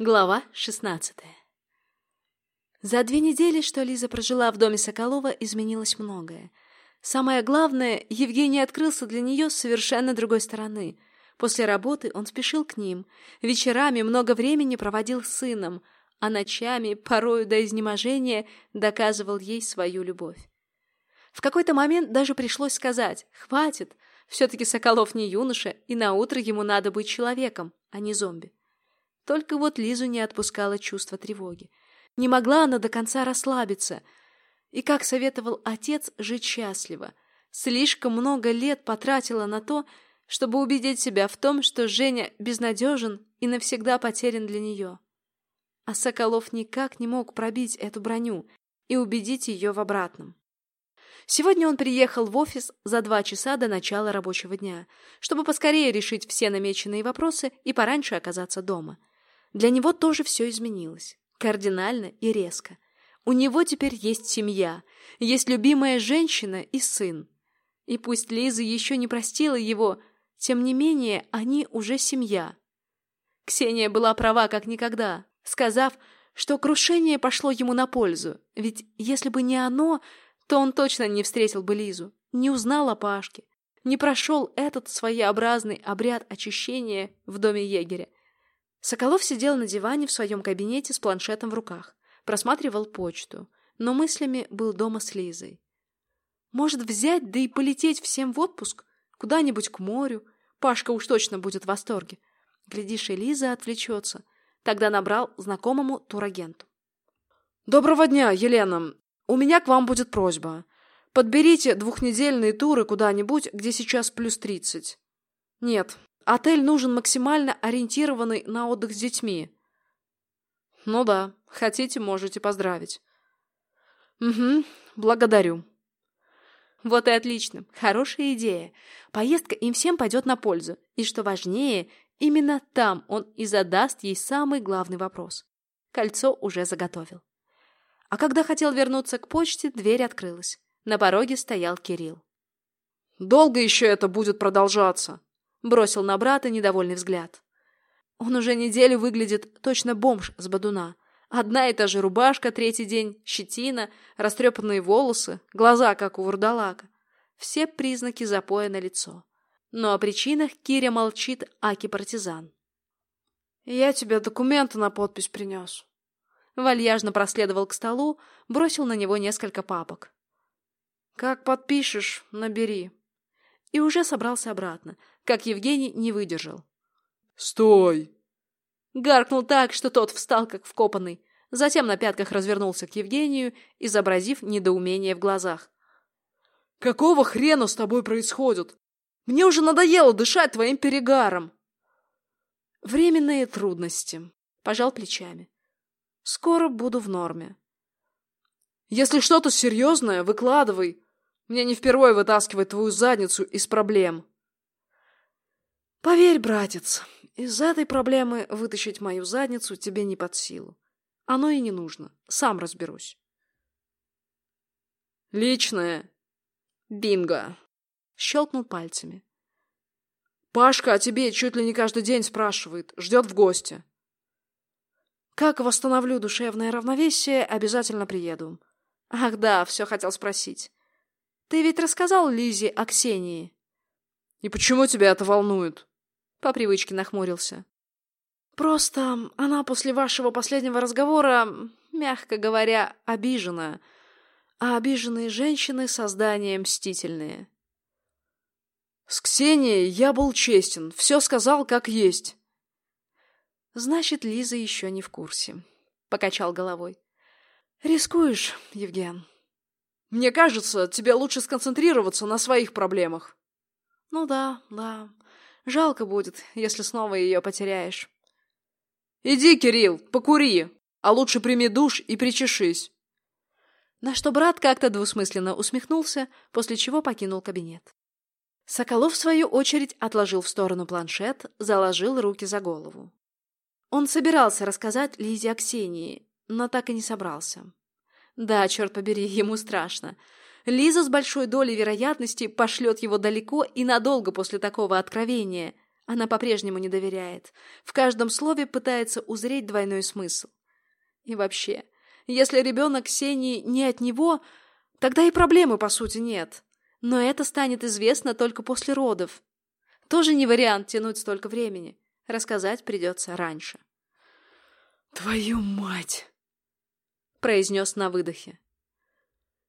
Глава шестнадцатая За две недели, что Лиза прожила в доме Соколова, изменилось многое. Самое главное, Евгений открылся для нее с совершенно другой стороны. После работы он спешил к ним, вечерами много времени проводил с сыном, а ночами, порою до изнеможения, доказывал ей свою любовь. В какой-то момент даже пришлось сказать «хватит», все-таки Соколов не юноша, и на утро ему надо быть человеком, а не зомби. Только вот Лизу не отпускало чувство тревоги. Не могла она до конца расслабиться. И, как советовал отец, жить счастливо. Слишком много лет потратила на то, чтобы убедить себя в том, что Женя безнадежен и навсегда потерян для нее. А Соколов никак не мог пробить эту броню и убедить ее в обратном. Сегодня он приехал в офис за два часа до начала рабочего дня, чтобы поскорее решить все намеченные вопросы и пораньше оказаться дома. Для него тоже все изменилось. Кардинально и резко. У него теперь есть семья, есть любимая женщина и сын. И пусть Лиза еще не простила его, тем не менее они уже семья. Ксения была права как никогда, сказав, что крушение пошло ему на пользу, ведь если бы не оно, то он точно не встретил бы Лизу, не узнал о Пашке, не прошел этот своеобразный обряд очищения в доме егеря. Соколов сидел на диване в своем кабинете с планшетом в руках, просматривал почту, но мыслями был дома с Лизой. Может, взять, да и полететь всем в отпуск? Куда-нибудь к морю? Пашка уж точно будет в восторге. Глядишь, и Лиза отвлечется. Тогда набрал знакомому турагенту. «Доброго дня, Елена. У меня к вам будет просьба. Подберите двухнедельные туры куда-нибудь, где сейчас плюс тридцать. Нет, Отель нужен максимально ориентированный на отдых с детьми. Ну да, хотите, можете поздравить. Угу, благодарю. Вот и отлично. Хорошая идея. Поездка им всем пойдет на пользу. И что важнее, именно там он и задаст ей самый главный вопрос. Кольцо уже заготовил. А когда хотел вернуться к почте, дверь открылась. На пороге стоял Кирилл. «Долго еще это будет продолжаться?» Бросил на брата недовольный взгляд. Он уже неделю выглядит точно бомж с бодуна. Одна и та же рубашка третий день, щетина, растрепанные волосы, глаза, как у вурдалака. Все признаки запоя на лицо. Но о причинах Киря молчит Аки-партизан. «Я тебе документы на подпись принес». Вальяжно проследовал к столу, бросил на него несколько папок. «Как подпишешь, набери». И уже собрался обратно, как Евгений не выдержал. «Стой!» Гаркнул так, что тот встал, как вкопанный. Затем на пятках развернулся к Евгению, изобразив недоумение в глазах. «Какого хрена с тобой происходит? Мне уже надоело дышать твоим перегаром!» «Временные трудности», — пожал плечами. «Скоро буду в норме». «Если что-то серьезное, выкладывай. Мне не впервые вытаскивать твою задницу из проблем». Поверь, братец, из этой проблемы вытащить мою задницу тебе не под силу. Оно и не нужно. Сам разберусь. Личное. Бинго. Щелкнул пальцами. Пашка о тебе чуть ли не каждый день спрашивает. Ждет в гости. Как восстановлю душевное равновесие, обязательно приеду. Ах да, все хотел спросить. Ты ведь рассказал Лизе о Ксении? И почему тебя это волнует? По привычке нахмурился. Просто она после вашего последнего разговора, мягко говоря, обижена. А обиженные женщины — создания мстительные. С Ксенией я был честен, все сказал как есть. Значит, Лиза еще не в курсе. Покачал головой. Рискуешь, Евген. Мне кажется, тебе лучше сконцентрироваться на своих проблемах. Ну да, да. Жалко будет, если снова ее потеряешь. Иди, Кирилл, покури, а лучше прими душ и причешись. На что брат как-то двусмысленно усмехнулся, после чего покинул кабинет. Соколов, в свою очередь, отложил в сторону планшет, заложил руки за голову. Он собирался рассказать Лизе о Ксении, но так и не собрался. Да, черт побери, ему страшно. Лиза с большой долей вероятности пошлет его далеко и надолго после такого откровения, Она по-прежнему не доверяет. В каждом слове пытается узреть двойной смысл. И вообще, если ребенок Ксении не от него, тогда и проблемы, по сути, нет. Но это станет известно только после родов. Тоже не вариант тянуть столько времени. Рассказать придется раньше. «Твою мать!» — произнес на выдохе.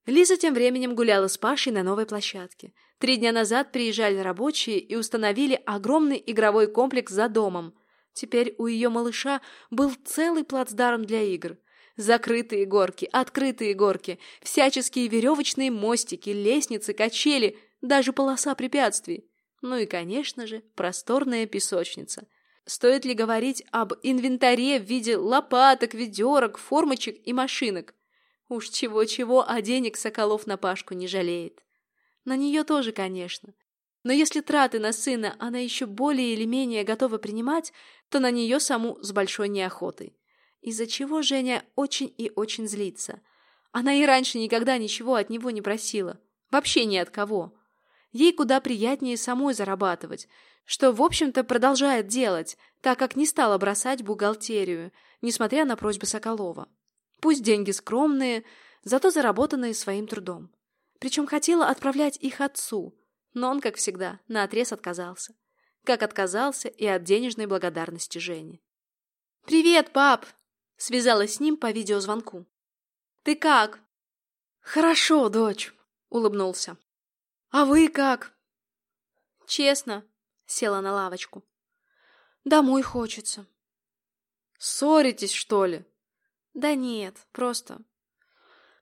Лиза тем временем гуляла с Пашей на новой площадке. Три дня назад приезжали рабочие и установили огромный игровой комплекс за домом. Теперь у ее малыша был целый плацдарм для игр. Закрытые горки, открытые горки, всяческие веревочные мостики, лестницы, качели, даже полоса препятствий. Ну и, конечно же, просторная песочница. Стоит ли говорить об инвентаре в виде лопаток, ведерок, формочек и машинок? Уж чего-чего, а денег Соколов на Пашку не жалеет. На нее тоже, конечно. Но если траты на сына она еще более или менее готова принимать, то на нее саму с большой неохотой. Из-за чего Женя очень и очень злится. Она и раньше никогда ничего от него не просила. Вообще ни от кого. Ей куда приятнее самой зарабатывать, что, в общем-то, продолжает делать, так как не стала бросать бухгалтерию, несмотря на просьбы Соколова. Пусть деньги скромные, зато заработанные своим трудом. Причем хотела отправлять их отцу, но он, как всегда, наотрез отказался. Как отказался и от денежной благодарности Жени. «Привет, пап!» — связалась с ним по видеозвонку. «Ты как?» «Хорошо, дочь», — улыбнулся. «А вы как?» «Честно», — села на лавочку. «Домой хочется». «Ссоритесь, что ли?» Да нет, просто...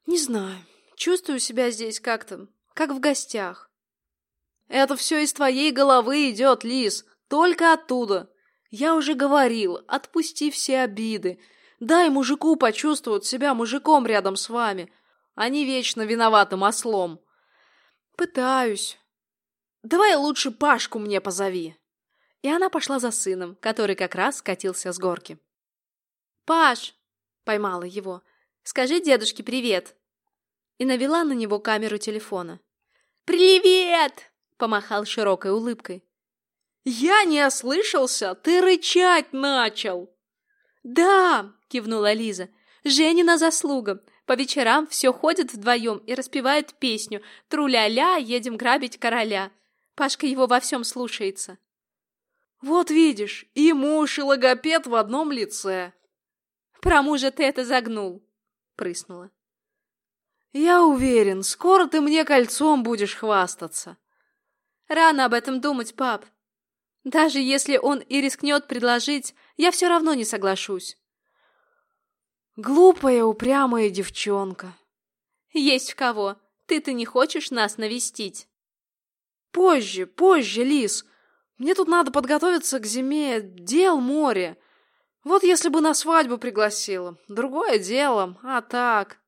Не знаю. Чувствую себя здесь как-то, как в гостях. Это все из твоей головы идет, Лис. Только оттуда. Я уже говорил, отпусти все обиды. Дай мужику почувствовать себя мужиком рядом с вами, а не вечно виноватым ослом. Пытаюсь. Давай лучше Пашку мне позови. И она пошла за сыном, который как раз скатился с горки. «Паш, Поймала его. «Скажи дедушке привет!» И навела на него камеру телефона. «Привет!» — помахал широкой улыбкой. «Я не ослышался! Ты рычать начал!» «Да!» — кивнула Лиза. «Женина заслуга. По вечерам все ходят вдвоем и распевают песню «Тру-ля-ля, едем грабить короля». Пашка его во всем слушается». «Вот видишь, и муж, и логопед в одном лице», про мужа ты это загнул!» — прыснула. «Я уверен, скоро ты мне кольцом будешь хвастаться». «Рано об этом думать, пап. Даже если он и рискнет предложить, я все равно не соглашусь». «Глупая, упрямая девчонка». «Есть в кого. Ты-то не хочешь нас навестить?» «Позже, позже, Лис. Мне тут надо подготовиться к зиме, дел море. Вот если бы на свадьбу пригласила. Другое дело, а так...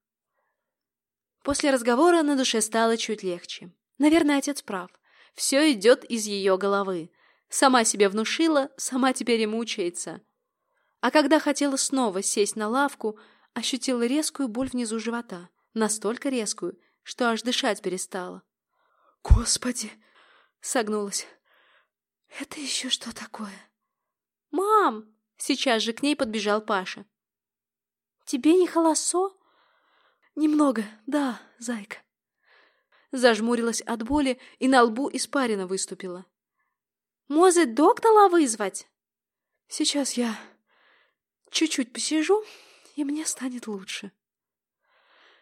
После разговора на душе стало чуть легче. Наверное, отец прав. Все идет из ее головы. Сама себе внушила, сама теперь и мучается. А когда хотела снова сесть на лавку, ощутила резкую боль внизу живота. Настолько резкую, что аж дышать перестала. «Господи!» — согнулась. «Это еще что такое?» «Мам!» Сейчас же к ней подбежал Паша. «Тебе не холосо?» «Немного, да, зайка». Зажмурилась от боли и на лбу испарина выступила. «Может, доктора вызвать?» «Сейчас я чуть-чуть посижу, и мне станет лучше».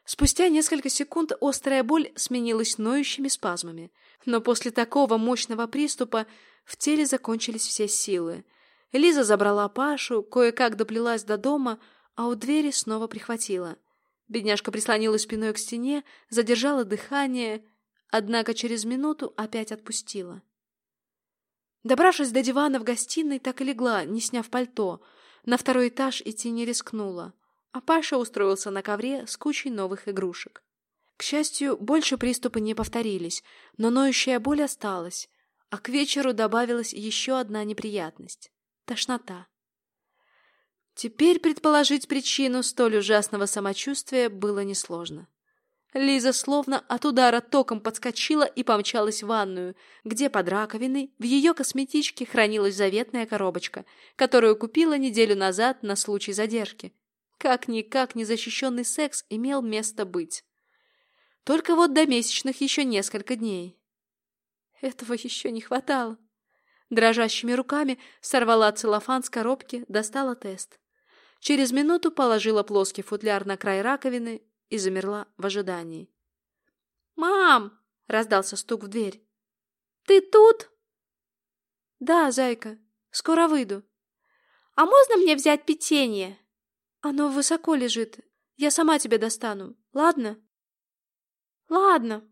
Спустя несколько секунд острая боль сменилась ноющими спазмами, но после такого мощного приступа в теле закончились все силы — Лиза забрала Пашу, кое-как доплелась до дома, а у двери снова прихватила. Бедняжка прислонилась спиной к стене, задержала дыхание, однако через минуту опять отпустила. Добравшись до дивана в гостиной, так и легла, не сняв пальто. На второй этаж идти не рискнула. А Паша устроился на ковре с кучей новых игрушек. К счастью, больше приступы не повторились, но ноющая боль осталась, а к вечеру добавилась еще одна неприятность тошнота. Теперь предположить причину столь ужасного самочувствия было несложно. Лиза словно от удара током подскочила и помчалась в ванную, где под раковиной в ее косметичке хранилась заветная коробочка, которую купила неделю назад на случай задержки. Как-никак незащищенный секс имел место быть. Только вот до месячных еще несколько дней. Этого еще не хватало. Дрожащими руками сорвала целлофан с коробки, достала тест. Через минуту положила плоский футляр на край раковины и замерла в ожидании. «Мам!» — раздался стук в дверь. «Ты тут?» «Да, зайка, скоро выйду». «А можно мне взять печенье?» «Оно высоко лежит. Я сама тебе достану. Ладно?» «Ладно».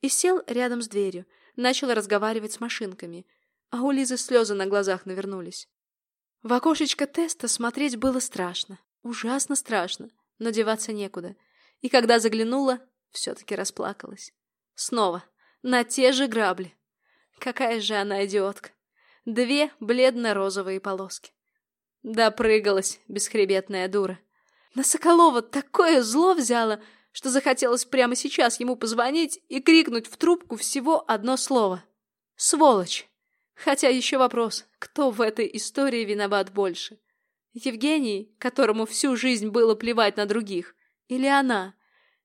И сел рядом с дверью. Начал разговаривать с машинками. А у Лизы слезы на глазах навернулись. В окошечко теста смотреть было страшно. Ужасно страшно. Но деваться некуда. И когда заглянула, все-таки расплакалась. Снова. На те же грабли. Какая же она идиотка. Две бледно-розовые полоски. Допрыгалась, бесхребетная дура. На Соколова такое зло взяло, что захотелось прямо сейчас ему позвонить и крикнуть в трубку всего одно слово. «Сволочь!» Хотя еще вопрос, кто в этой истории виноват больше? Евгений, которому всю жизнь было плевать на других, или она,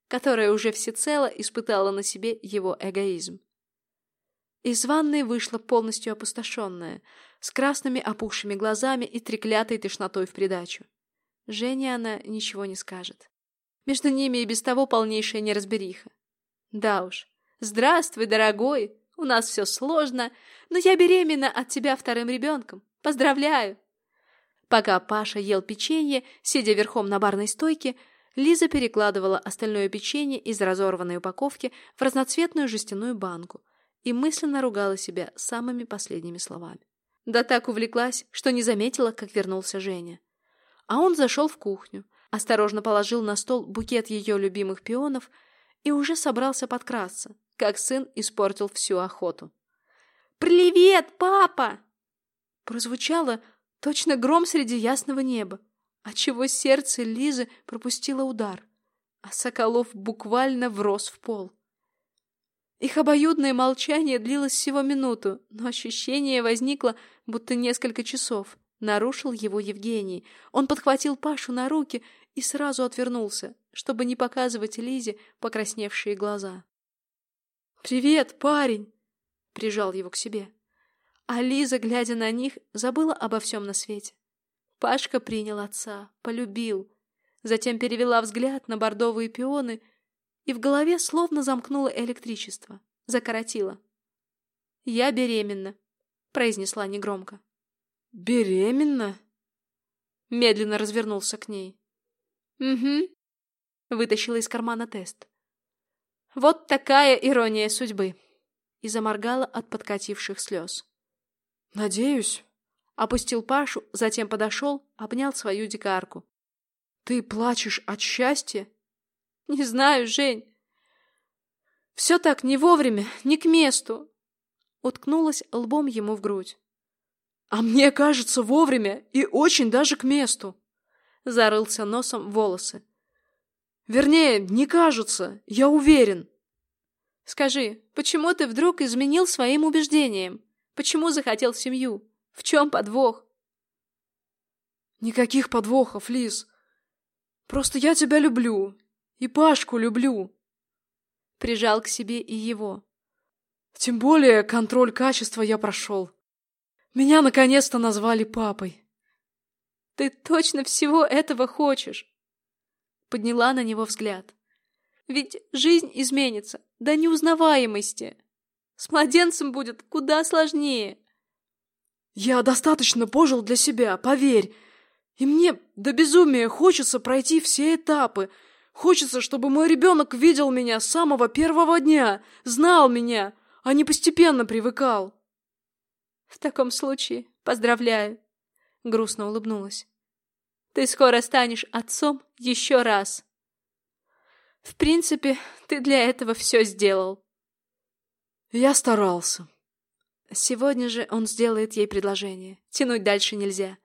которая уже всецело испытала на себе его эгоизм? Из ванной вышла полностью опустошенная, с красными опухшими глазами и треклятой тошнотой в придачу. Жене она ничего не скажет. Между ними и без того полнейшая неразбериха. Да уж. Здравствуй, дорогой. У нас все сложно, но я беременна от тебя вторым ребенком. Поздравляю. Пока Паша ел печенье, сидя верхом на барной стойке, Лиза перекладывала остальное печенье из разорванной упаковки в разноцветную жестяную банку и мысленно ругала себя самыми последними словами. Да так увлеклась, что не заметила, как вернулся Женя. А он зашел в кухню, осторожно положил на стол букет ее любимых пионов и уже собрался подкрасться, как сын испортил всю охоту. «Привет, папа!» Прозвучало точно гром среди ясного неба, отчего сердце Лизы пропустило удар, а Соколов буквально врос в пол. Их обоюдное молчание длилось всего минуту, но ощущение возникло, будто несколько часов. Нарушил его Евгений. Он подхватил Пашу на руки и сразу отвернулся, чтобы не показывать Лизе покрасневшие глаза. «Привет, парень!» — прижал его к себе. А Лиза, глядя на них, забыла обо всем на свете. Пашка принял отца, полюбил. Затем перевела взгляд на бордовые пионы и в голове словно замкнуло электричество, закоротило. «Я беременна», — произнесла негромко. «Беременна?» Медленно развернулся к ней. «Угу», — вытащила из кармана тест. «Вот такая ирония судьбы!» И заморгала от подкативших слез. «Надеюсь», — опустил Пашу, затем подошел, обнял свою дикарку. «Ты плачешь от счастья?» «Не знаю, Жень. Все так не вовремя, не к месту!» Уткнулась лбом ему в грудь. «А мне кажется, вовремя и очень даже к месту!» Зарылся носом в волосы. «Вернее, не кажется, я уверен!» «Скажи, почему ты вдруг изменил своим убеждениям? Почему захотел семью? В чем подвох?» «Никаких подвохов, Лиз. Просто я тебя люблю и Пашку люблю. Прижал к себе и его. Тем более контроль качества я прошел. Меня наконец-то назвали папой. Ты точно всего этого хочешь? Подняла на него взгляд. Ведь жизнь изменится до неузнаваемости. С младенцем будет куда сложнее. Я достаточно пожил для себя, поверь. И мне до безумия хочется пройти все этапы — Хочется, чтобы мой ребенок видел меня с самого первого дня, знал меня, а не постепенно привыкал. В таком случае поздравляю, грустно улыбнулась. Ты скоро станешь отцом еще раз. В принципе, ты для этого все сделал. Я старался. Сегодня же он сделает ей предложение. Тянуть дальше нельзя.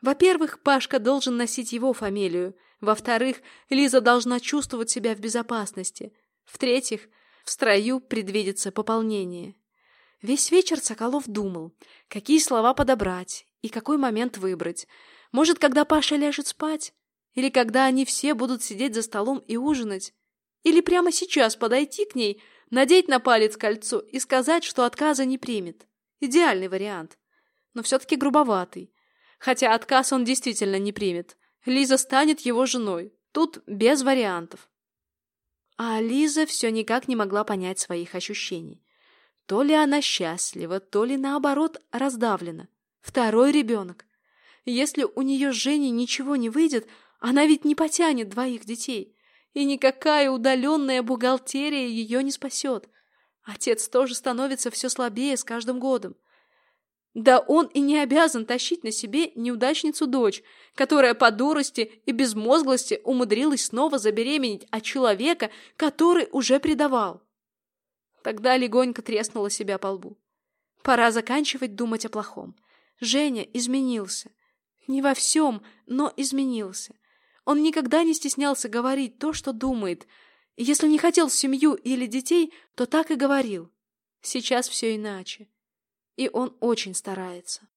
Во-первых, Пашка должен носить его фамилию — во-вторых, Лиза должна чувствовать себя в безопасности. В-третьих, в строю предвидится пополнение. Весь вечер Соколов думал, какие слова подобрать и какой момент выбрать. Может, когда Паша ляжет спать? Или когда они все будут сидеть за столом и ужинать? Или прямо сейчас подойти к ней, надеть на палец кольцо и сказать, что отказа не примет? Идеальный вариант. Но все-таки грубоватый. Хотя отказ он действительно не примет. Лиза станет его женой. Тут без вариантов. А Лиза все никак не могла понять своих ощущений. То ли она счастлива, то ли наоборот раздавлена. Второй ребенок. Если у нее с Женей ничего не выйдет, она ведь не потянет двоих детей. И никакая удаленная бухгалтерия ее не спасет. Отец тоже становится все слабее с каждым годом. Да он и не обязан тащить на себе неудачницу дочь, которая по дурости и безмозглости умудрилась снова забеременеть от человека, который уже предавал. Тогда легонько треснула себя по лбу. Пора заканчивать думать о плохом. Женя изменился. Не во всем, но изменился. Он никогда не стеснялся говорить то, что думает. Если не хотел семью или детей, то так и говорил. Сейчас все иначе. И он очень старается.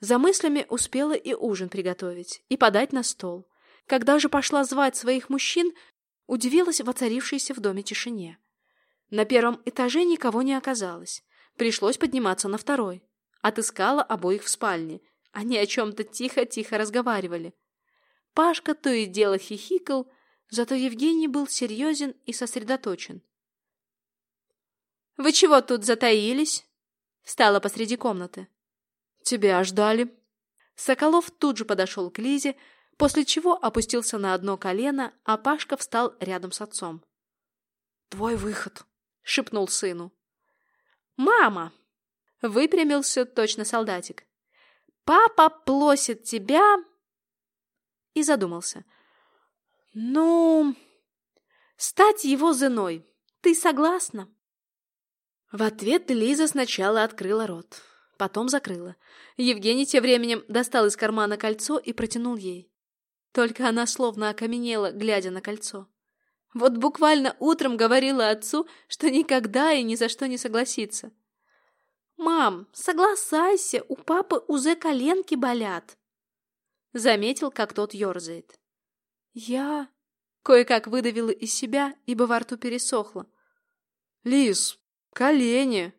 За мыслями успела и ужин приготовить, и подать на стол. Когда же пошла звать своих мужчин, удивилась воцарившейся в доме тишине. На первом этаже никого не оказалось. Пришлось подниматься на второй. Отыскала обоих в спальне. Они о чем-то тихо-тихо разговаривали. Пашка то и дело хихикал, зато Евгений был серьезен и сосредоточен. «Вы чего тут затаились?» Встала посреди комнаты. «Тебя ждали». Соколов тут же подошел к Лизе, после чего опустился на одно колено, а Пашка встал рядом с отцом. «Твой выход», — шепнул сыну. «Мама!» — выпрямился точно солдатик. «Папа плосит тебя...» И задумался. «Ну...» «Стать его женой. Ты согласна?» В ответ Лиза сначала открыла рот, потом закрыла. Евгений тем временем достал из кармана кольцо и протянул ей. Только она словно окаменела, глядя на кольцо. Вот буквально утром говорила отцу, что никогда и ни за что не согласится. «Мам, согласайся, у папы уже коленки болят!» Заметил, как тот ерзает. «Я...» Кое-как выдавила из себя, ибо во рту пересохло. «Лиз, колени!»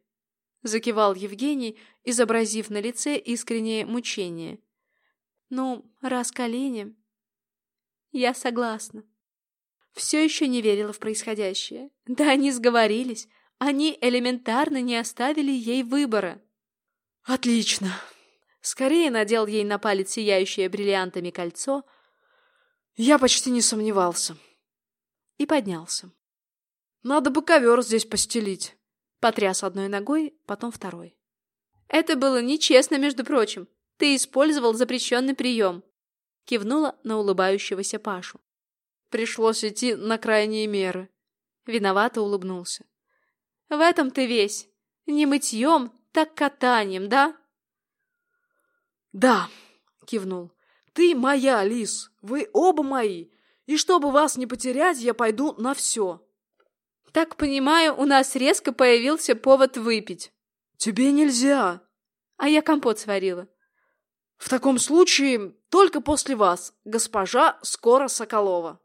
Закивал Евгений, изобразив на лице искреннее мучение. «Ну, раз колени...» «Я согласна». Все еще не верила в происходящее. Да они сговорились. Они элементарно не оставили ей выбора. «Отлично!» Скорее надел ей на палец сияющее бриллиантами кольцо. Я почти не сомневался. И поднялся. Надо бы ковер здесь постелить. Потряс одной ногой, потом второй. Это было нечестно, между прочим. Ты использовал запрещенный прием. Кивнула на улыбающегося Пашу. Пришлось идти на крайние меры. Виновато улыбнулся. В этом ты весь. Не мытьем, так катанием, да? Да, кивнул. Ты моя, Лис. Вы оба мои. И чтобы вас не потерять, я пойду на все. Так понимаю, у нас резко появился повод выпить. Тебе нельзя. А я компот сварила. В таком случае только после вас, госпожа Скоро Соколова.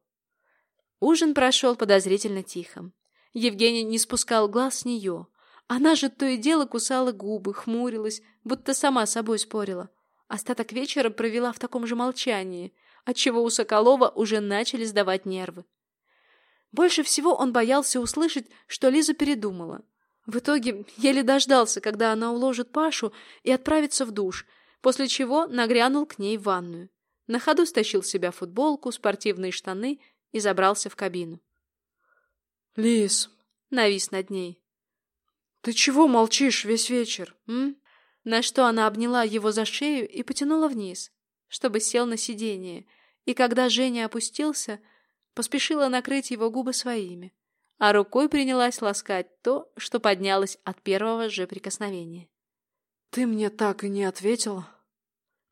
Ужин прошел подозрительно тихо. Евгений не спускал глаз с нее. Она же то и дело кусала губы, хмурилась, будто сама собой спорила. Остаток вечера провела в таком же молчании, отчего у Соколова уже начали сдавать нервы. Больше всего он боялся услышать, что Лиза передумала. В итоге еле дождался, когда она уложит Пашу и отправится в душ, после чего нагрянул к ней в ванную. На ходу стащил с себя футболку, спортивные штаны и забрался в кабину. «Лиз!» — навис над ней. «Ты чего молчишь весь вечер, м?» На что она обняла его за шею и потянула вниз, чтобы сел на сиденье, и когда Женя опустился, поспешила накрыть его губы своими, а рукой принялась ласкать то, что поднялось от первого же прикосновения. «Ты мне так и не ответила?»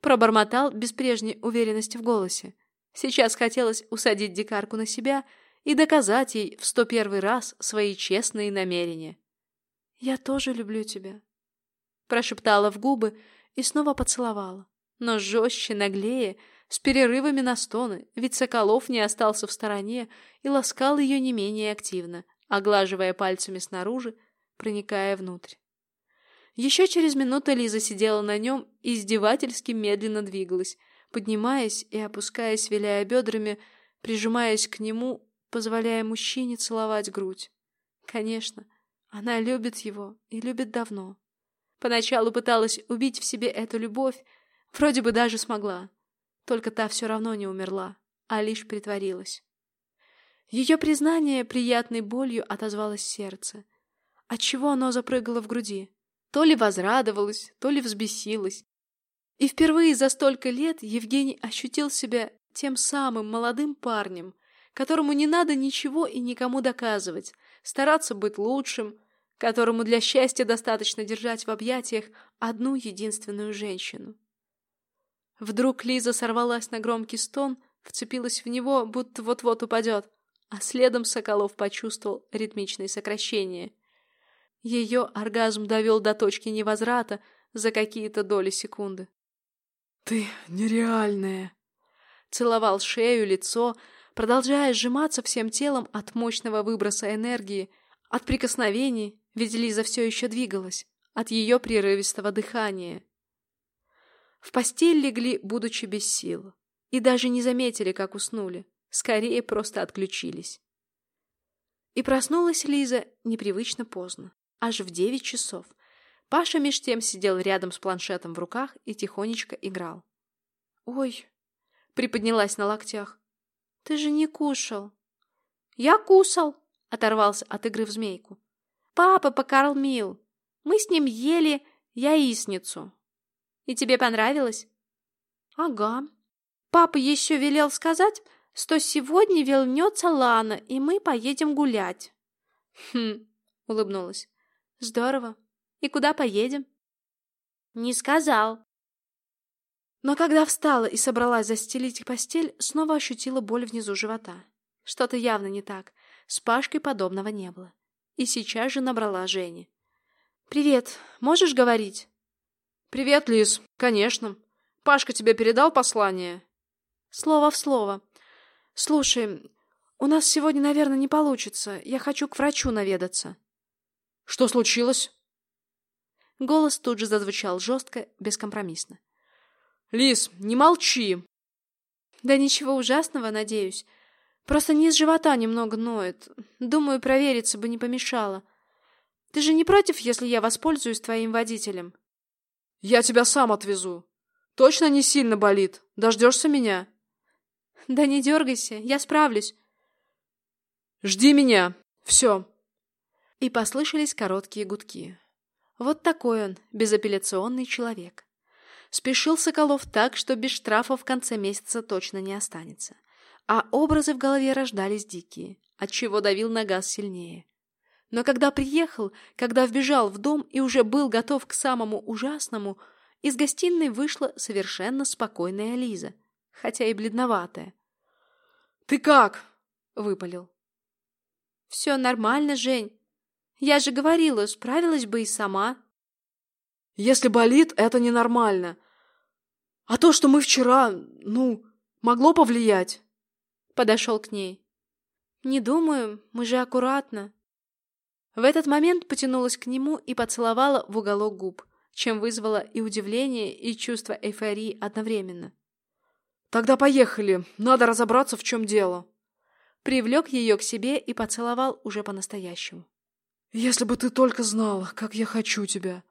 Пробормотал без прежней уверенности в голосе. Сейчас хотелось усадить дикарку на себя и доказать ей в сто первый раз свои честные намерения. «Я тоже люблю тебя», — прошептала в губы и снова поцеловала, но жестче, наглее, с перерывами на стоны, ведь Соколов не остался в стороне и ласкал ее не менее активно, оглаживая пальцами снаружи, проникая внутрь. Еще через минуту Лиза сидела на нем и издевательски медленно двигалась, поднимаясь и опускаясь, виляя бедрами, прижимаясь к нему, позволяя мужчине целовать грудь. Конечно, она любит его и любит давно. Поначалу пыталась убить в себе эту любовь, вроде бы даже смогла. Только та все равно не умерла, а лишь притворилась. Ее признание приятной болью отозвалось сердце. Отчего оно запрыгало в груди? То ли возрадовалось, то ли взбесилось. И впервые за столько лет Евгений ощутил себя тем самым молодым парнем, которому не надо ничего и никому доказывать, стараться быть лучшим, которому для счастья достаточно держать в объятиях одну единственную женщину. Вдруг Лиза сорвалась на громкий стон, вцепилась в него, будто вот-вот упадет, а следом Соколов почувствовал ритмичные сокращения — ее оргазм довел до точки невозврата за какие-то доли секунды. «Ты нереальная!» Целовал шею, лицо, продолжая сжиматься всем телом от мощного выброса энергии, от прикосновений, ведь Лиза все еще двигалась, от ее прерывистого дыхания. В постель легли, будучи без сил, и даже не заметили, как уснули, скорее просто отключились. И проснулась Лиза непривычно поздно аж в девять часов. Паша меж тем сидел рядом с планшетом в руках и тихонечко играл. «Ой!» — приподнялась на локтях. «Ты же не кушал!» «Я кусал!» — оторвался от игры в змейку. «Папа покормил. Мы с ним ели яичницу. И тебе понравилось?» «Ага. Папа еще велел сказать, что сегодня вернется Лана, и мы поедем гулять». «Хм!» — улыбнулась. Здорово. И куда поедем? Не сказал. Но когда встала и собралась застелить постель, снова ощутила боль внизу живота. Что-то явно не так. С Пашкой подобного не было. И сейчас же набрала Жени. «Привет. Можешь говорить?» «Привет, Лиз. Конечно. Пашка тебе передал послание?» «Слово в слово. Слушай, у нас сегодня, наверное, не получится. Я хочу к врачу наведаться». Что случилось? Голос тут же зазвучал жестко, бескомпромиссно. Лис, не молчи. Да ничего ужасного, надеюсь. Просто низ живота немного ноет. Думаю, провериться бы не помешало. Ты же не против, если я воспользуюсь твоим водителем? Я тебя сам отвезу. Точно не сильно болит. Дождешься меня? Да не дергайся, я справлюсь. Жди меня. Все. И послышались короткие гудки. Вот такой он, безапелляционный человек. Спешил Соколов так, что без штрафа в конце месяца точно не останется. А образы в голове рождались дикие, отчего давил на газ сильнее. Но когда приехал, когда вбежал в дом и уже был готов к самому ужасному, из гостиной вышла совершенно спокойная Лиза, хотя и бледноватая. «Ты как?» — выпалил. «Все нормально, Жень. Я же говорила, справилась бы и сама. Если болит, это ненормально. А то, что мы вчера, ну, могло повлиять. Подошел к ней. Не думаю, мы же аккуратно. В этот момент потянулась к нему и поцеловала в уголок губ, чем вызвала и удивление, и чувство эйфории одновременно. «Тогда поехали, надо разобраться, в чем дело». Привлек ее к себе и поцеловал уже по-настоящему. Если бы ты только знала, как я хочу тебя.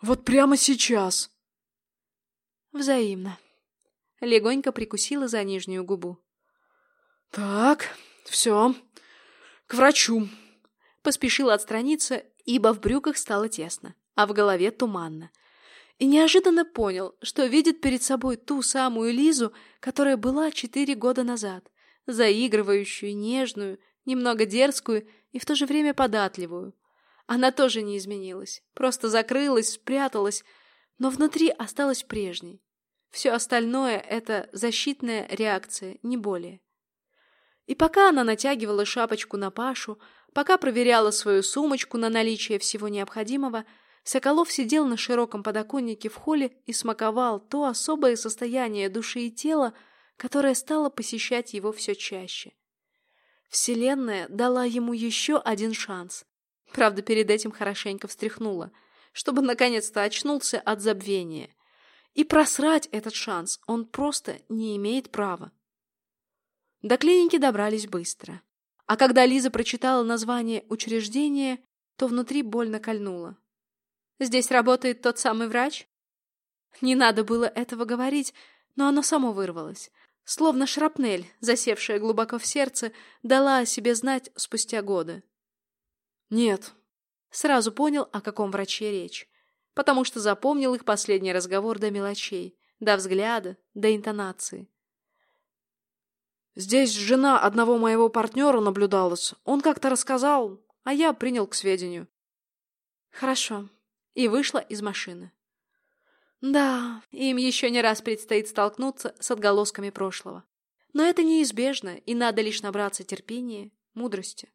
Вот прямо сейчас. Взаимно. Легонько прикусила за нижнюю губу. Так, все. К врачу. Поспешил отстраниться, ибо в брюках стало тесно, а в голове туманно. И неожиданно понял, что видит перед собой ту самую Лизу, которая была четыре года назад, заигрывающую, нежную, немного дерзкую и в то же время податливую. Она тоже не изменилась, просто закрылась, спряталась, но внутри осталась прежней. Все остальное — это защитная реакция, не более. И пока она натягивала шапочку на Пашу, пока проверяла свою сумочку на наличие всего необходимого, Соколов сидел на широком подоконнике в холле и смаковал то особое состояние души и тела, которое стало посещать его все чаще. Вселенная дала ему еще один шанс. Правда, перед этим хорошенько встряхнула, чтобы наконец-то очнулся от забвения. И просрать этот шанс он просто не имеет права. До клиники добрались быстро. А когда Лиза прочитала название учреждения, то внутри больно кольнуло. Здесь работает тот самый врач? Не надо было этого говорить, но оно само вырвалось. Словно шрапнель, засевшая глубоко в сердце, дала о себе знать спустя годы. Нет. Сразу понял, о каком враче речь. Потому что запомнил их последний разговор до мелочей, до взгляда, до интонации. Здесь жена одного моего партнера наблюдалась. Он как-то рассказал, а я принял к сведению. Хорошо. И вышла из машины. Да, им еще не раз предстоит столкнуться с отголосками прошлого. Но это неизбежно, и надо лишь набраться терпения, мудрости.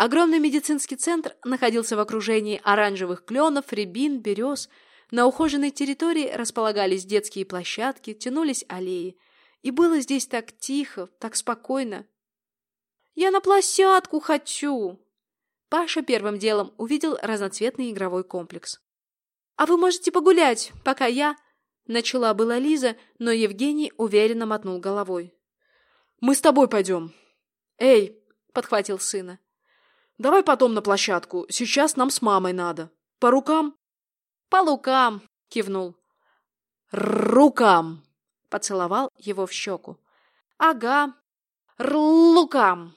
Огромный медицинский центр находился в окружении оранжевых кленов, рябин, берез. На ухоженной территории располагались детские площадки, тянулись аллеи – и было здесь так тихо, так спокойно. «Я на площадку хочу!» Паша первым делом увидел разноцветный игровой комплекс. «А вы можете погулять, пока я...» Начала была Лиза, но Евгений уверенно мотнул головой. «Мы с тобой пойдем». «Эй!» — подхватил сына. «Давай потом на площадку. Сейчас нам с мамой надо. По рукам?» «По лукам!» — кивнул. «Рукам!» Поцеловал его в щеку. «Ага, рлукам!»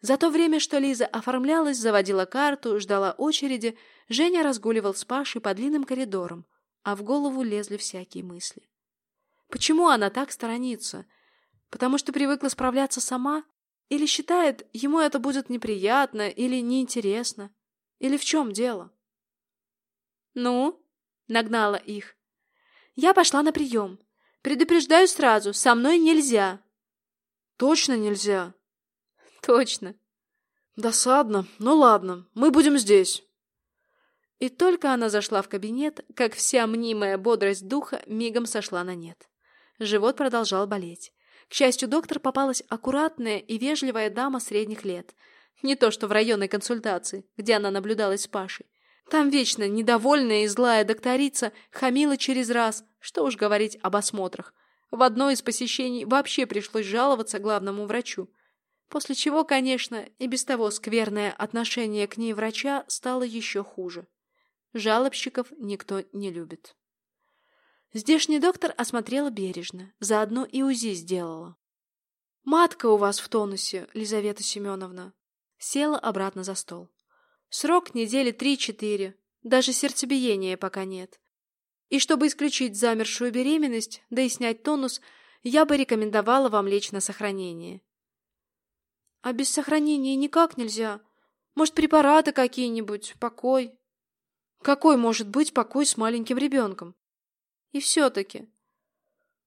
За то время, что Лиза оформлялась, заводила карту, ждала очереди, Женя разгуливал с Пашей по длинным коридорам, а в голову лезли всякие мысли. Почему она так сторонится? Потому что привыкла справляться сама? Или считает, ему это будет неприятно или неинтересно? Или в чем дело? «Ну?» — нагнала их. «Я пошла на прием. Предупреждаю сразу, со мной нельзя. Точно нельзя? Точно. Досадно. Ну ладно, мы будем здесь. И только она зашла в кабинет, как вся мнимая бодрость духа мигом сошла на нет. Живот продолжал болеть. К счастью, доктор попалась аккуратная и вежливая дама средних лет. Не то, что в районной консультации, где она наблюдалась с Пашей. Там вечно недовольная и злая докторица хамила через раз, что уж говорить об осмотрах. В одно из посещений вообще пришлось жаловаться главному врачу. После чего, конечно, и без того скверное отношение к ней врача стало еще хуже. Жалобщиков никто не любит. Здешний доктор осмотрела бережно, заодно и УЗИ сделала. «Матка у вас в тонусе, Лизавета Семеновна». Села обратно за стол. Срок недели три-четыре. Даже сердцебиения пока нет. И чтобы исключить замершую беременность, да и снять тонус, я бы рекомендовала вам лечь на сохранение. А без сохранения никак нельзя. Может, препараты какие-нибудь, покой? Какой может быть покой с маленьким ребенком? И все-таки.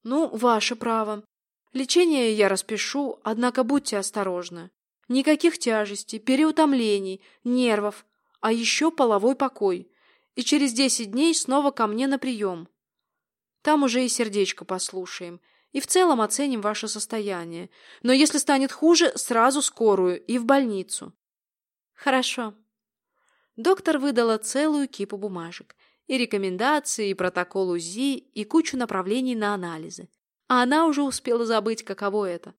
Ну, ваше право. Лечение я распишу, однако будьте осторожны. Никаких тяжестей, переутомлений, нервов, а еще половой покой. И через десять дней снова ко мне на прием. Там уже и сердечко послушаем. И в целом оценим ваше состояние. Но если станет хуже, сразу скорую и в больницу. Хорошо. Доктор выдала целую кипу бумажек. И рекомендации, и протокол УЗИ, и кучу направлений на анализы. А она уже успела забыть, каково это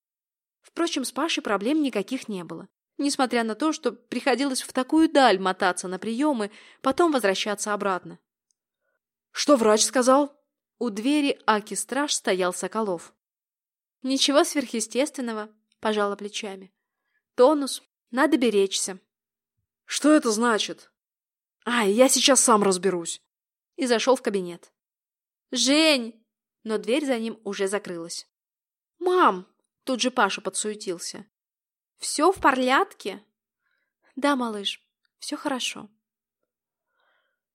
Впрочем, с Пашей проблем никаких не было. Несмотря на то, что приходилось в такую даль мотаться на приемы, потом возвращаться обратно. «Что врач сказал?» У двери Аки-страж стоял Соколов. «Ничего сверхъестественного», — пожала плечами. «Тонус. Надо беречься». «Что это значит?» «Ай, я сейчас сам разберусь». И зашел в кабинет. «Жень!» Но дверь за ним уже закрылась. «Мам!» Тут же Паша подсуетился. «Все в порядке?» «Да, малыш, все хорошо».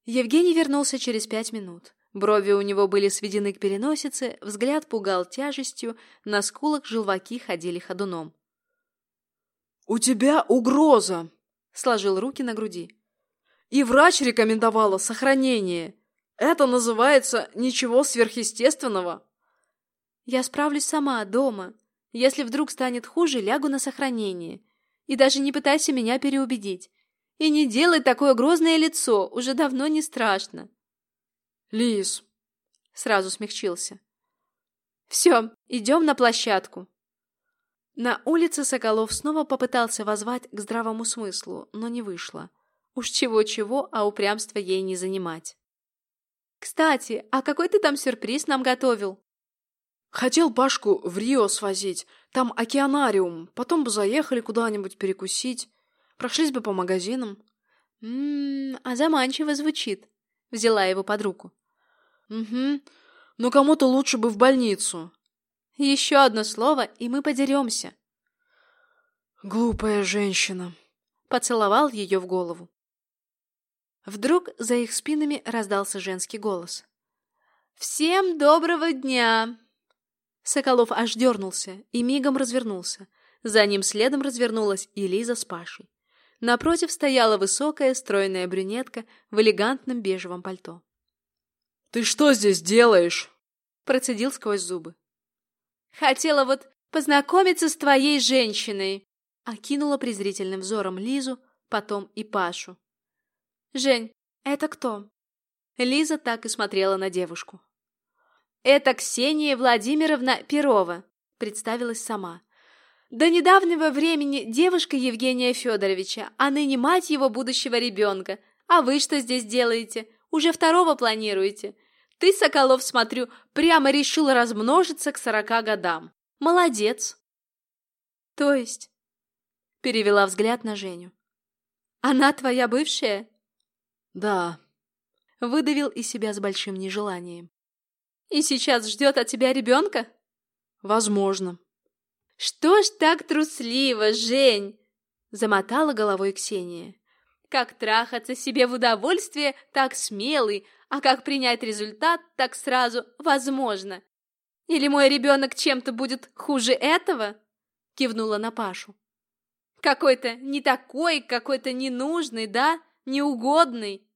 Евгений вернулся через пять минут. Брови у него были сведены к переносице, взгляд пугал тяжестью, на скулах желваки ходили ходуном. «У тебя угроза!» — сложил руки на груди. «И врач рекомендовала сохранение. Это называется ничего сверхъестественного». «Я справлюсь сама, дома. Если вдруг станет хуже, лягу на сохранение. И даже не пытайся меня переубедить. И не делай такое грозное лицо, уже давно не страшно». Лиз. Сразу смягчился. Все, идем на площадку. На улице Соколов снова попытался возвать к здравому смыслу, но не вышло. Уж чего-чего, а упрямство ей не занимать. «Кстати, а какой ты там сюрприз нам готовил?» «Хотел Пашку в Рио свозить. Там океанариум. Потом бы заехали куда-нибудь перекусить. Прошлись бы по магазинам». «Ммм, а заманчиво звучит», — взяла его под руку. Угу. Но кому-то лучше бы в больницу. Еще одно слово, и мы подеремся. Глупая женщина. Поцеловал ее в голову. Вдруг за их спинами раздался женский голос. «Всем доброго дня!» Соколов аж дернулся и мигом развернулся. За ним следом развернулась и Лиза с Пашей. Напротив стояла высокая, стройная брюнетка в элегантном бежевом пальто. «Ты что здесь делаешь?» Процедил сквозь зубы. «Хотела вот познакомиться с твоей женщиной!» Окинула презрительным взором Лизу, потом и Пашу. «Жень, это кто?» Лиза так и смотрела на девушку. «Это Ксения Владимировна Перова», — представилась сама. «До недавнего времени девушка Евгения Федоровича, а ныне мать его будущего ребенка. А вы что здесь делаете? Уже второго планируете. Ты, Соколов, смотрю, прямо решил размножиться к сорока годам. Молодец. То есть? Перевела взгляд на Женю. Она твоя бывшая? Да. Выдавил из себя с большим нежеланием. И сейчас ждет от тебя ребенка? Возможно. Что ж так трусливо, Жень? Замотала головой Ксения. Как трахаться себе в удовольствие, так смелый, а как принять результат, так сразу возможно. Или мой ребенок чем-то будет хуже этого? Кивнула на Пашу. Какой-то не такой, какой-то ненужный, да? Неугодный.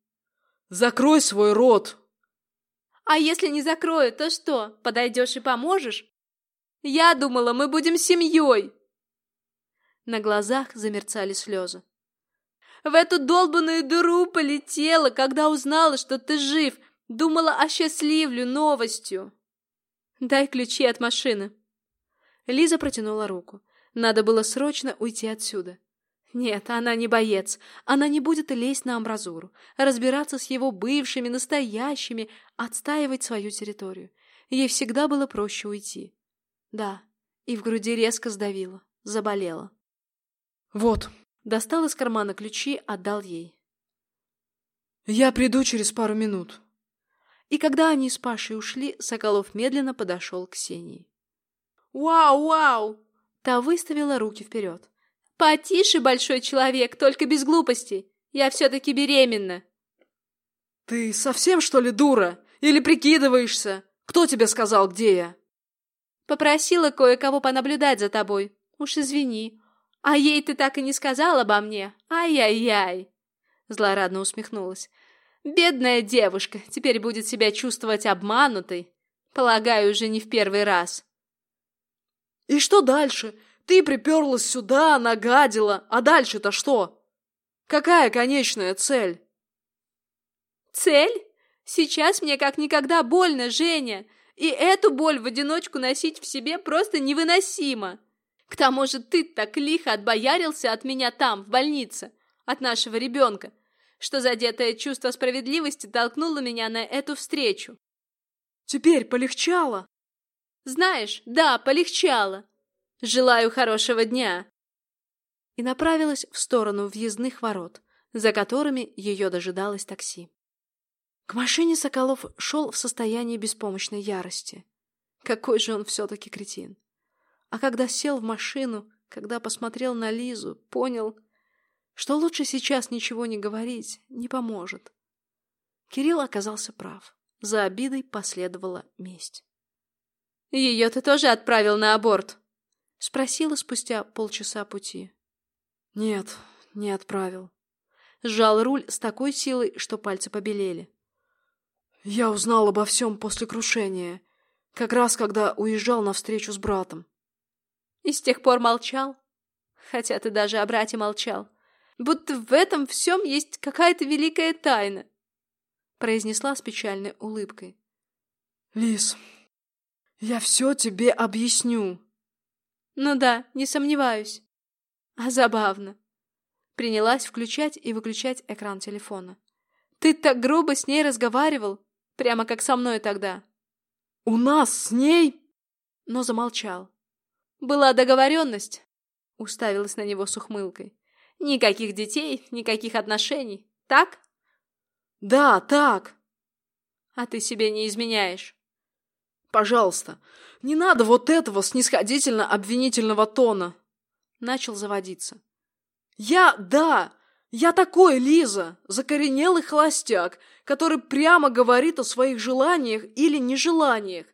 Закрой свой рот. А если не закрою, то что, подойдешь и поможешь? Я думала, мы будем семьей. На глазах замерцали слезы. В эту долбанную дыру полетела, когда узнала, что ты жив. Думала, осчастливлю новостью. Дай ключи от машины. Лиза протянула руку. Надо было срочно уйти отсюда. Нет, она не боец. Она не будет лезть на амбразуру, разбираться с его бывшими, настоящими, отстаивать свою территорию. Ей всегда было проще уйти. Да, и в груди резко сдавило, заболело. «Вот, Достал из кармана ключи, отдал ей. «Я приду через пару минут». И когда они с Пашей ушли, Соколов медленно подошел к Ксении. «Вау, вау!» Та выставила руки вперед. «Потише, большой человек, только без глупостей. Я все-таки беременна». «Ты совсем, что ли, дура? Или прикидываешься? Кто тебе сказал, где я?» «Попросила кое-кого понаблюдать за тобой. Уж извини, «А ей ты так и не сказал обо мне? Ай-яй-яй!» Злорадно усмехнулась. «Бедная девушка теперь будет себя чувствовать обманутой. Полагаю, уже не в первый раз». «И что дальше? Ты приперлась сюда, нагадила, а дальше-то что? Какая конечная цель?» «Цель? Сейчас мне как никогда больно, Женя, и эту боль в одиночку носить в себе просто невыносимо!» К тому же ты так лихо отбоярился от меня там, в больнице, от нашего ребенка, что задетое чувство справедливости толкнуло меня на эту встречу. Теперь полегчало? Знаешь, да, полегчало. Желаю хорошего дня. И направилась в сторону въездных ворот, за которыми ее дожидалось такси. К машине Соколов шел в состоянии беспомощной ярости. Какой же он все-таки кретин. А когда сел в машину, когда посмотрел на Лизу, понял, что лучше сейчас ничего не говорить не поможет. Кирилл оказался прав. За обидой последовала месть. «Ее ты тоже отправил на аборт?» — спросила спустя полчаса пути. «Нет, не отправил». Сжал руль с такой силой, что пальцы побелели. «Я узнал обо всем после крушения, как раз когда уезжал на встречу с братом». «И с тех пор молчал? Хотя ты даже о брате молчал. Будто в этом всем есть какая-то великая тайна произнесла с печальной улыбкой. «Лис, я все тебе объясню». «Ну да, не сомневаюсь. А забавно». Принялась включать и выключать экран телефона. «Ты так грубо с ней разговаривал, прямо как со мной тогда». «У нас с ней...» Но замолчал. «Была договоренность», — уставилась на него с ухмылкой. «Никаких детей, никаких отношений, так?» Да, так. А ты себе не изменяешь. Пожалуйста, не надо вот этого снисходительно-обвинительного тона. Начал заводиться. Я, да, я такой, Лиза, закоренелый холостяк, который прямо говорит о своих желаниях или нежеланиях.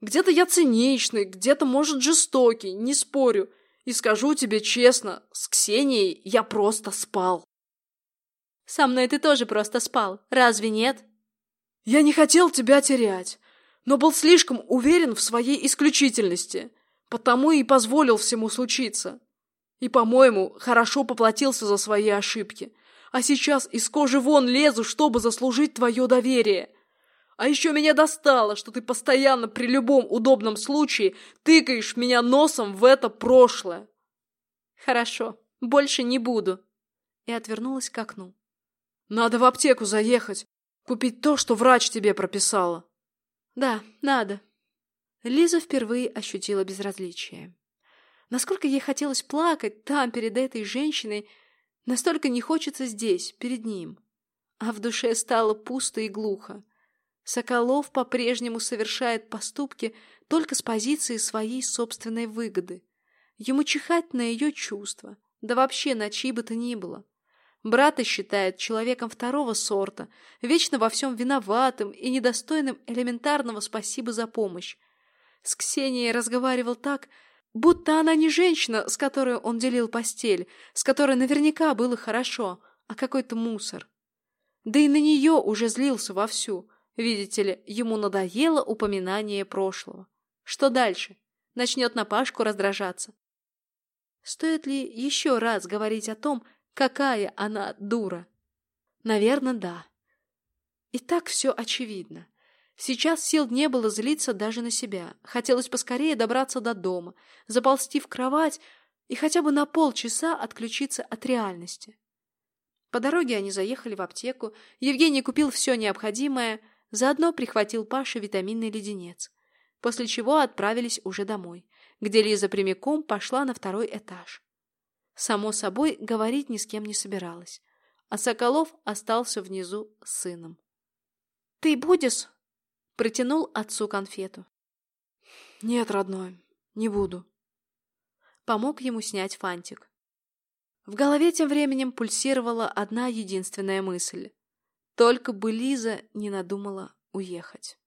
Где-то я циничный, где-то, может, жестокий, не спорю. И скажу тебе честно, с Ксенией я просто спал. Со мной ты тоже просто спал, разве нет? Я не хотел тебя терять, но был слишком уверен в своей исключительности, потому и позволил всему случиться. И, по-моему, хорошо поплатился за свои ошибки. А сейчас из кожи вон лезу, чтобы заслужить твое доверие. А еще меня достало, что ты постоянно при любом удобном случае тыкаешь меня носом в это прошлое. Хорошо, больше не буду. И отвернулась к окну. Надо в аптеку заехать, купить то, что врач тебе прописала. Да, надо. Лиза впервые ощутила безразличие. Насколько ей хотелось плакать там, перед этой женщиной, настолько не хочется здесь, перед ним. А в душе стало пусто и глухо. Соколов по-прежнему совершает поступки только с позиции своей собственной выгоды. Ему чихать на ее чувства, да вообще на чьи бы то ни было. Брата считает человеком второго сорта, вечно во всем виноватым и недостойным элементарного спасибо за помощь. С Ксенией разговаривал так, будто она не женщина, с которой он делил постель, с которой наверняка было хорошо, а какой-то мусор. Да и на нее уже злился вовсю. Видите ли, ему надоело упоминание прошлого. Что дальше? Начнет на Пашку раздражаться. Стоит ли еще раз говорить о том, Какая она дура! Наверное, да. И так все очевидно. Сейчас сил не было злиться даже на себя. Хотелось поскорее добраться до дома, заползти в кровать и хотя бы на полчаса отключиться от реальности. По дороге они заехали в аптеку, Евгений купил все необходимое, заодно прихватил Паше витаминный леденец, после чего отправились уже домой, где Лиза прямиком пошла на второй этаж. Само собой, говорить ни с кем не собиралась. А Соколов остался внизу с сыном. «Ты будешь?» — протянул отцу конфету. «Нет, родной, не буду». Помог ему снять фантик. В голове тем временем пульсировала одна единственная мысль. Только бы Лиза не надумала уехать.